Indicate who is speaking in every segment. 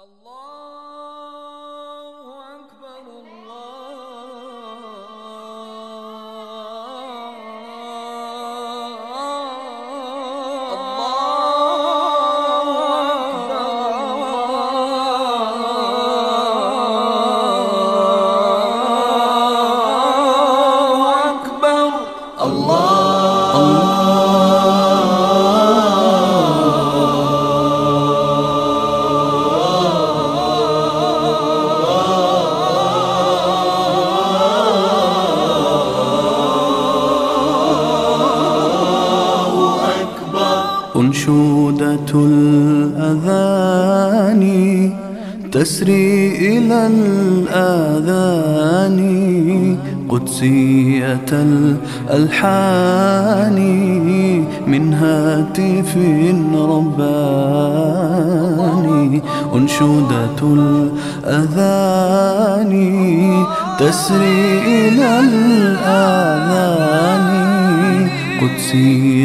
Speaker 1: Allah أنشودة الأذان تسري إلى الآذان قدسية الألحان من هاتف رباني. أنشودة الأذان تسري إلى الآذان قدسية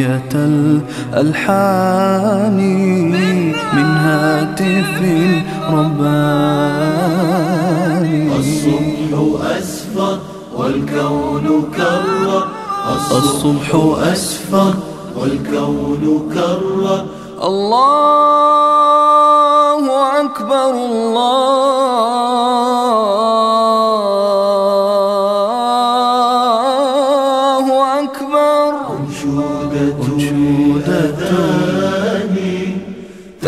Speaker 1: الألحان من هاتف رباني.
Speaker 2: الصبح أسفر والكون كرر.
Speaker 1: الصبح أسفر
Speaker 2: والكون كرر.
Speaker 1: الله أكبر الله.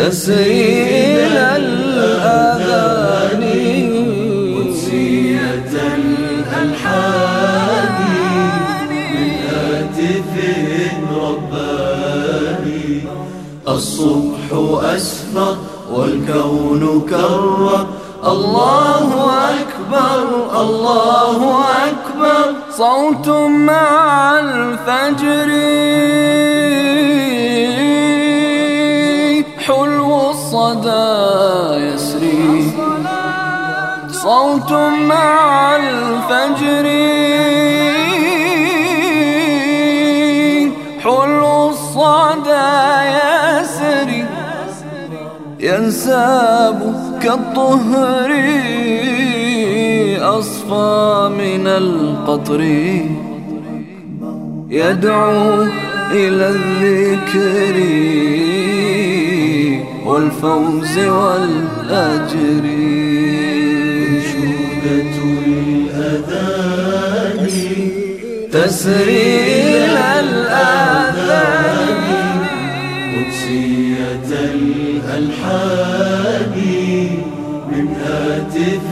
Speaker 1: تسري إلى الأذان.
Speaker 2: قدسية الألحان من رباني. الصبح أسفر والكون كرر. الله أكبر الله أكبر.
Speaker 1: صوت مع الفجر. حلو الصدى يسري. صوت مع الفجر. حلو الصدى يسري. ينساب كالطهر. أصفى من القطر. يدعو إلى الذكر. والفوز والأجر.
Speaker 2: أنشودة الأذان.
Speaker 1: تسري إلى الآذان.
Speaker 2: قدسية الألحان. من هاتف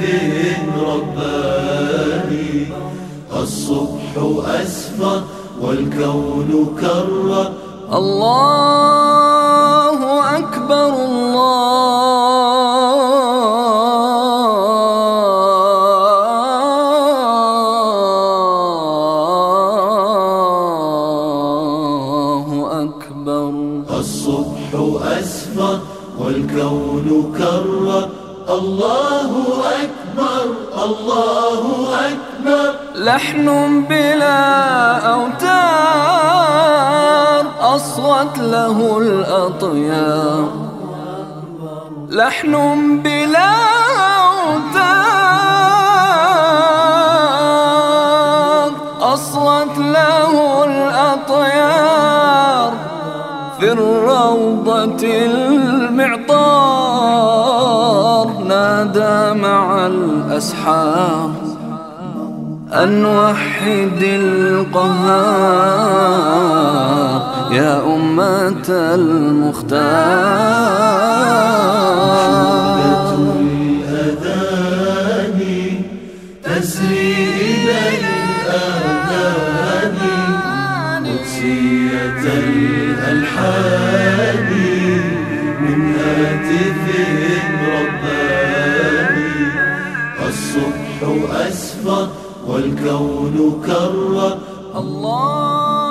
Speaker 2: رباني. الصبح أسفر والكون كرر.
Speaker 1: الله أكبر الله أكبر.
Speaker 2: الصبح أسفر والكون كرر. الله أكبر الله أكبر.
Speaker 1: لحن بلا أوتار. أصغت له الأطيار لحن بلا أوتار أصغت له الأطيار في الروضة المعطار. نادى مع الأسحار. أن وحد القهار. يا أمة المختار.
Speaker 2: الأذان تسري إلى الآذان قدسية الألحان من هاتف رباني الصبح أسفر والكون كرر.
Speaker 1: الله.